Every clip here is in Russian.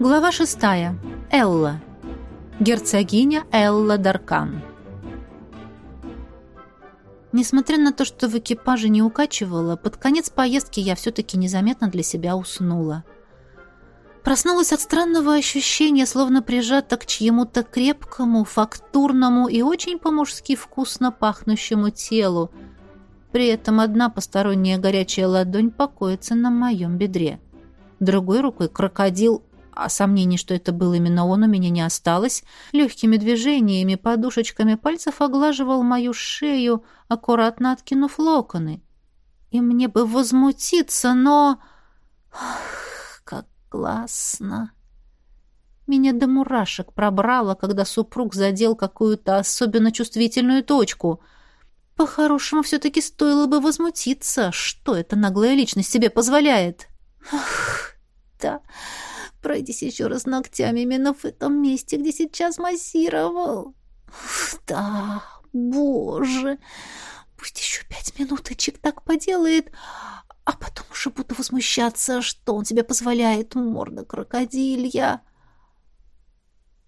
Глава шестая. Элла. Герцогиня Элла Даркан. Несмотря на то, что в экипаже не укачивала, под конец поездки я все-таки незаметно для себя уснула. Проснулась от странного ощущения, словно прижата к чьему-то крепкому, фактурному и очень по-мужски вкусно пахнущему телу. При этом одна посторонняя горячая ладонь покоится на моем бедре. Другой рукой крокодил а сомнений, что это был именно он, у меня не осталось, легкими движениями, подушечками пальцев оглаживал мою шею, аккуратно откинув локоны. И мне бы возмутиться, но... Ах, как классно! Меня до мурашек пробрало, когда супруг задел какую-то особенно чувствительную точку. По-хорошему, все-таки стоило бы возмутиться. Что эта наглая личность себе позволяет? Ах, да... Пройдись еще раз ногтями именно в этом месте, где сейчас массировал. Да, боже, пусть еще пять минуточек так поделает, а потом уже буду возмущаться, что он тебе позволяет, морда крокодилья.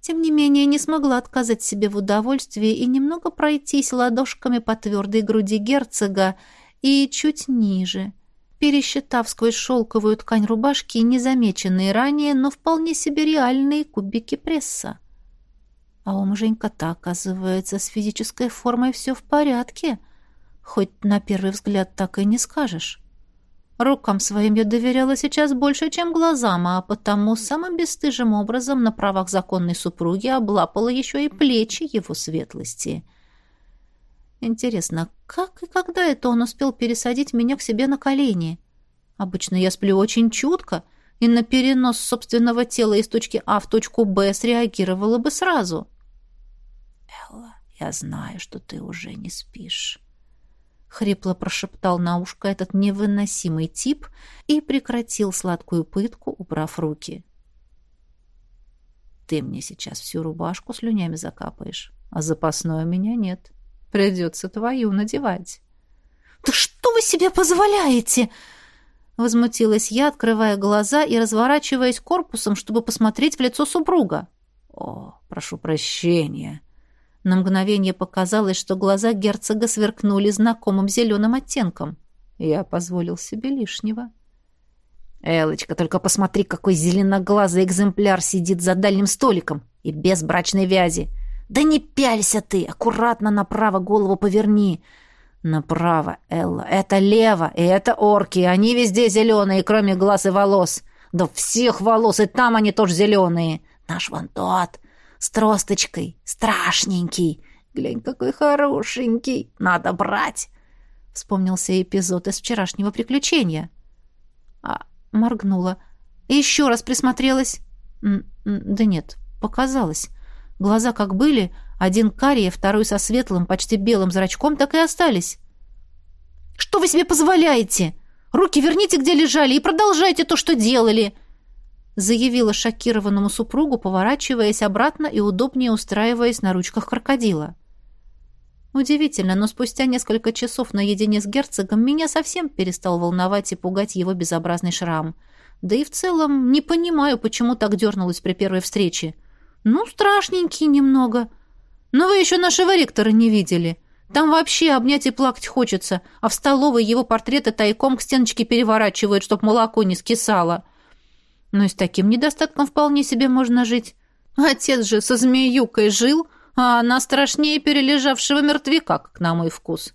Тем не менее, не смогла отказать себе в удовольствии и немного пройтись ладошками по твердой груди герцога и чуть ниже — пересчитав сквозь шелковую ткань рубашки незамеченные ранее, но вполне себе реальные кубики пресса. А у муженька-то, оказывается, с физической формой все в порядке. Хоть на первый взгляд так и не скажешь. Рукам своим я доверяла сейчас больше, чем глазам, а потому самым бесстыжим образом на правах законной супруги облапала еще и плечи его светлости — Интересно, как и когда это он успел пересадить меня к себе на колени? Обычно я сплю очень чутко, и на перенос собственного тела из точки А в точку Б среагировала бы сразу. «Элла, я знаю, что ты уже не спишь», — хрипло прошептал на ушко этот невыносимый тип и прекратил сладкую пытку, убрав руки. «Ты мне сейчас всю рубашку слюнями закапаешь, а запасной у меня нет». Придется твою надевать». «Да что вы себе позволяете?» Возмутилась я, открывая глаза и разворачиваясь корпусом, чтобы посмотреть в лицо супруга. «О, прошу прощения». На мгновение показалось, что глаза герцога сверкнули знакомым зеленым оттенком. Я позволил себе лишнего. «Элочка, только посмотри, какой зеленоглазый экземпляр сидит за дальним столиком и без брачной вязи. «Да не пялься ты! Аккуратно направо голову поверни!» «Направо, Элла. Это лево, и это орки. Они везде зеленые, кроме глаз и волос. Да всех волос, и там они тоже зеленые. Наш вон тот, с тросточкой, страшненький. Глянь, какой хорошенький. Надо брать!» Вспомнился эпизод из вчерашнего приключения. А, моргнула. И еще раз присмотрелась. Да нет, показалось. Глаза как были, один карий, второй со светлым, почти белым зрачком, так и остались. «Что вы себе позволяете? Руки верните, где лежали, и продолжайте то, что делали!» заявила шокированному супругу, поворачиваясь обратно и удобнее устраиваясь на ручках крокодила. Удивительно, но спустя несколько часов наедине с герцогом меня совсем перестал волновать и пугать его безобразный шрам. Да и в целом не понимаю, почему так дернулась при первой встрече. «Ну, страшненький немного. Но вы еще нашего ректора не видели. Там вообще обнять и плакать хочется, а в столовой его портреты тайком к стеночке переворачивают, чтоб молоко не скисало. Но и с таким недостатком вполне себе можно жить. Отец же со змеюкой жил, а она страшнее перележавшего мертвяка, как на мой вкус.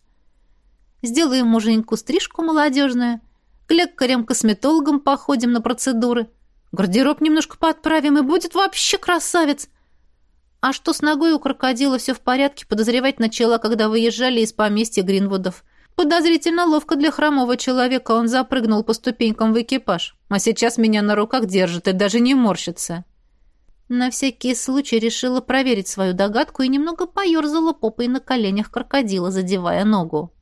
Сделаем муженьку стрижку молодежную, к лекарям-косметологам походим на процедуры». Гардероб немножко подправим, и будет вообще красавец. А что с ногой у крокодила все в порядке, подозревать начала, когда выезжали из поместья Гринвудов. Подозрительно ловко для хромого человека он запрыгнул по ступенькам в экипаж, а сейчас меня на руках держит и даже не морщится. На всякий случай решила проверить свою догадку и немного поерзала попой на коленях крокодила, задевая ногу.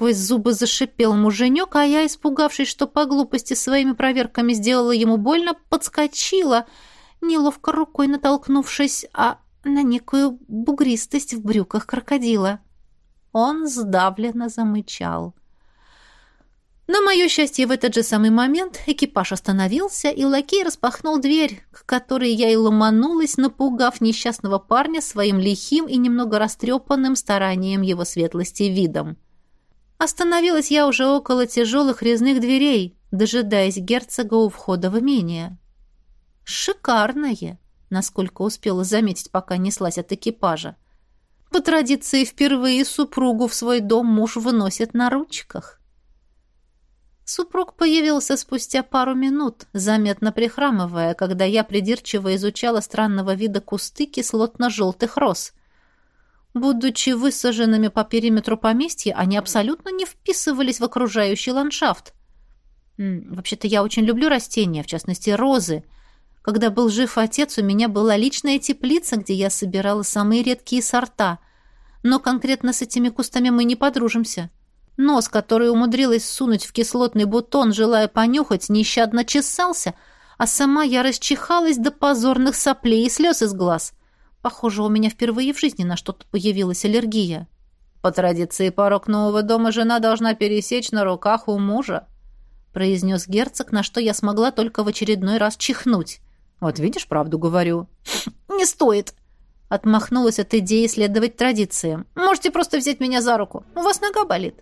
Сквозь зубы зашипел муженек, а я, испугавшись, что по глупости своими проверками сделала ему больно, подскочила, неловко рукой натолкнувшись, а на некую бугристость в брюках крокодила. Он сдавленно замычал. На мое счастье, в этот же самый момент экипаж остановился, и лакей распахнул дверь, к которой я и ломанулась, напугав несчастного парня своим лихим и немного растрепанным старанием его светлости видом. Остановилась я уже около тяжелых резных дверей, дожидаясь герцога у входа в имение. Шикарное, насколько успела заметить, пока неслась от экипажа. По традиции, впервые супругу в свой дом муж выносит на ручках. Супруг появился спустя пару минут, заметно прихрамывая, когда я придирчиво изучала странного вида кусты кислотно-желтых роз. Будучи высаженными по периметру поместья, они абсолютно не вписывались в окружающий ландшафт. Вообще-то я очень люблю растения, в частности розы. Когда был жив отец, у меня была личная теплица, где я собирала самые редкие сорта. Но конкретно с этими кустами мы не подружимся. Нос, который умудрилась сунуть в кислотный бутон, желая понюхать, нещадно чесался, а сама я расчихалась до позорных соплей и слез из глаз. Похоже, у меня впервые в жизни на что-то появилась аллергия. «По традиции порог нового дома жена должна пересечь на руках у мужа», произнес герцог, на что я смогла только в очередной раз чихнуть. «Вот видишь, правду говорю». «Не стоит», Отмахнулась от идеи следовать традициям. «Можете просто взять меня за руку. У вас нога болит».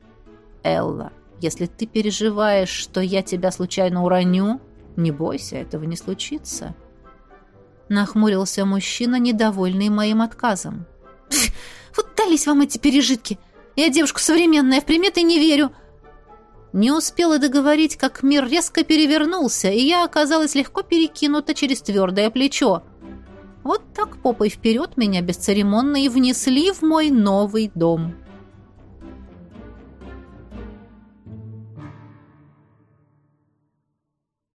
Элла, если ты переживаешь, что я тебя случайно уроню, не бойся, этого не случится. Нахмурился мужчина, недовольный моим отказом. Вот дались вам эти пережитки. Я девушка современная, в приметы не верю. Не успела договорить, как мир резко перевернулся, и я оказалась легко перекинута через твердое плечо. Вот так попой вперед меня бесцеремонно и внесли в мой новый дом.